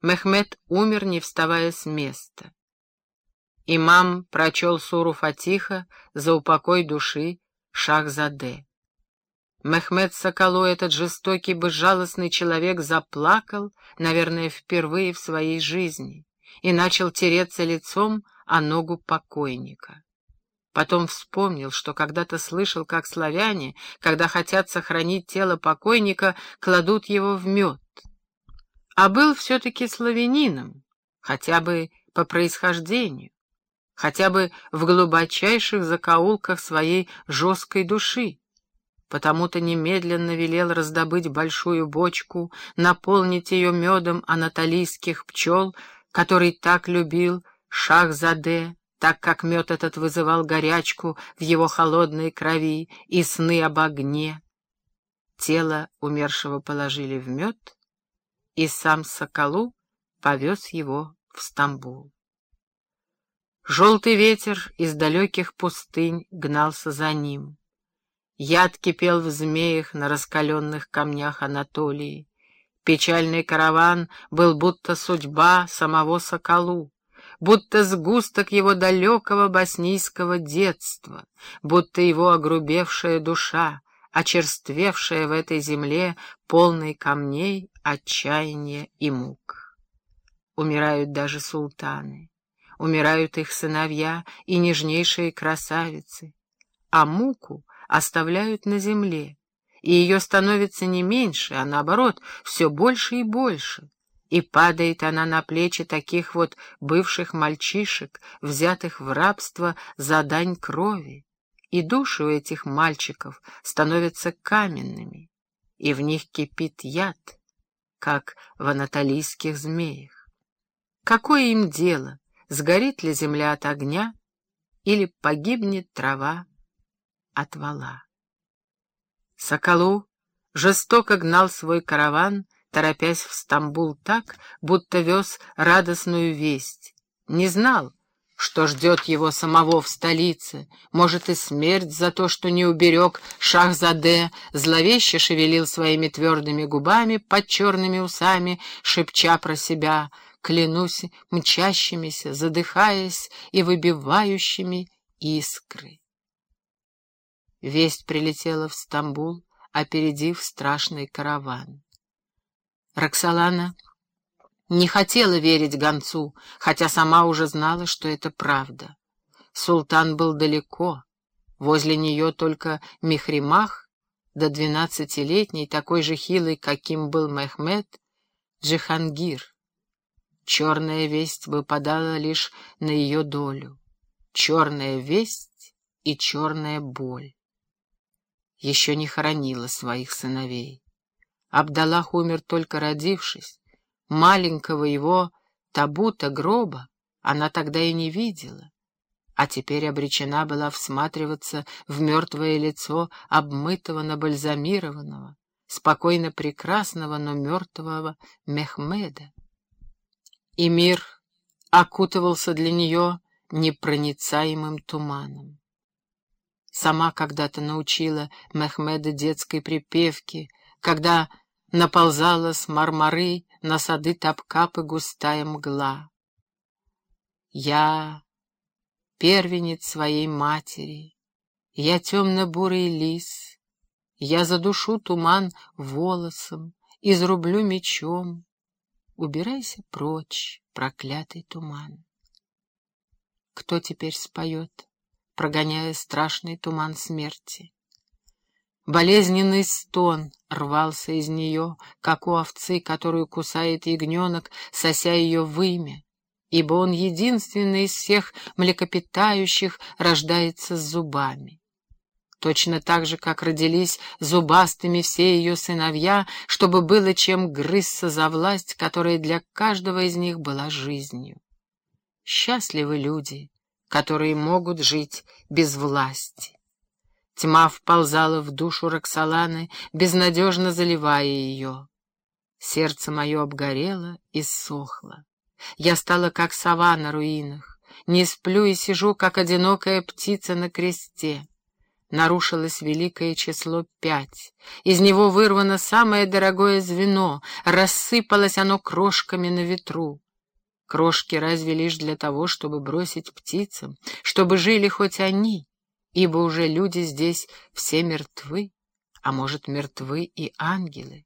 Мехмед умер, не вставая с места. Имам прочел суру Фатиха за упокой души Шахзаде. Мехмед Соколу, этот жестокий, безжалостный человек, заплакал, наверное, впервые в своей жизни, и начал тереться лицом о ногу покойника. Потом вспомнил, что когда-то слышал, как славяне, когда хотят сохранить тело покойника, кладут его в мед. А был все-таки славянином, хотя бы по происхождению, хотя бы в глубочайших закоулках своей жесткой души. Потому-то немедленно велел раздобыть большую бочку, наполнить ее медом анатолийских пчел, который так любил Шахзаде, так как мед этот вызывал горячку в его холодной крови и сны об огне. Тело умершего положили в мед, и сам Соколу повез его в Стамбул. Желтый ветер из далеких пустынь гнался за ним. Яд кипел в змеях на раскаленных камнях Анатолии. Печальный караван был будто судьба самого Соколу будто сгусток его далекого боснийского детства, будто его огрубевшая душа, очерствевшая в этой земле, полной камней, отчаяния и мук. Умирают даже султаны, умирают их сыновья и нежнейшие красавицы, а муку оставляют на земле, и ее становится не меньше, а наоборот, все больше и больше и падает она на плечи таких вот бывших мальчишек, взятых в рабство за дань крови, и души у этих мальчиков становятся каменными, и в них кипит яд, как в анатолийских змеях. Какое им дело, сгорит ли земля от огня или погибнет трава от вала? Соколу жестоко гнал свой караван, торопясь в Стамбул так, будто вез радостную весть. Не знал, что ждет его самого в столице, может и смерть за то, что не уберег Шахзаде, зловеще шевелил своими твердыми губами под черными усами, шепча про себя, клянусь мчащимися, задыхаясь и выбивающими искры. Весть прилетела в Стамбул, опередив страшный караван. Роксолана не хотела верить гонцу, хотя сама уже знала, что это правда. Султан был далеко, возле нее только Мехримах, до двенадцатилетний, такой же хилый, каким был Мехмед, Джихангир. Черная весть выпадала лишь на ее долю. Черная весть и черная боль. Еще не хоронила своих сыновей. Абдаллах умер только родившись. Маленького его табута гроба она тогда и не видела, а теперь обречена была всматриваться в мертвое лицо обмытого, набальзамированного, спокойно прекрасного, но мертвого Мехмеда. И мир окутывался для нее непроницаемым туманом. Сама когда-то научила Мехмеда детской припевки, когда наползала с мармары на сады топкапы густая мгла. Я первенец своей матери, я темно-бурый лис, я задушу туман волосом, изрублю мечом. Убирайся прочь, проклятый туман. Кто теперь споет, прогоняя страшный туман смерти? Болезненный стон рвался из нее, как у овцы, которую кусает ягненок, сося ее вымя, ибо он единственный из всех млекопитающих рождается с зубами. Точно так же, как родились зубастыми все ее сыновья, чтобы было чем грызться за власть, которая для каждого из них была жизнью. Счастливы люди, которые могут жить без власти. Тьма вползала в душу Роксоланы, безнадежно заливая ее. Сердце мое обгорело и сохло. Я стала как сова на руинах, не сплю и сижу, как одинокая птица на кресте. Нарушилось великое число пять. Из него вырвано самое дорогое звено, рассыпалось оно крошками на ветру. Крошки разве лишь для того, чтобы бросить птицам, чтобы жили хоть они, ибо уже люди здесь все мертвы, а может, мертвы и ангелы.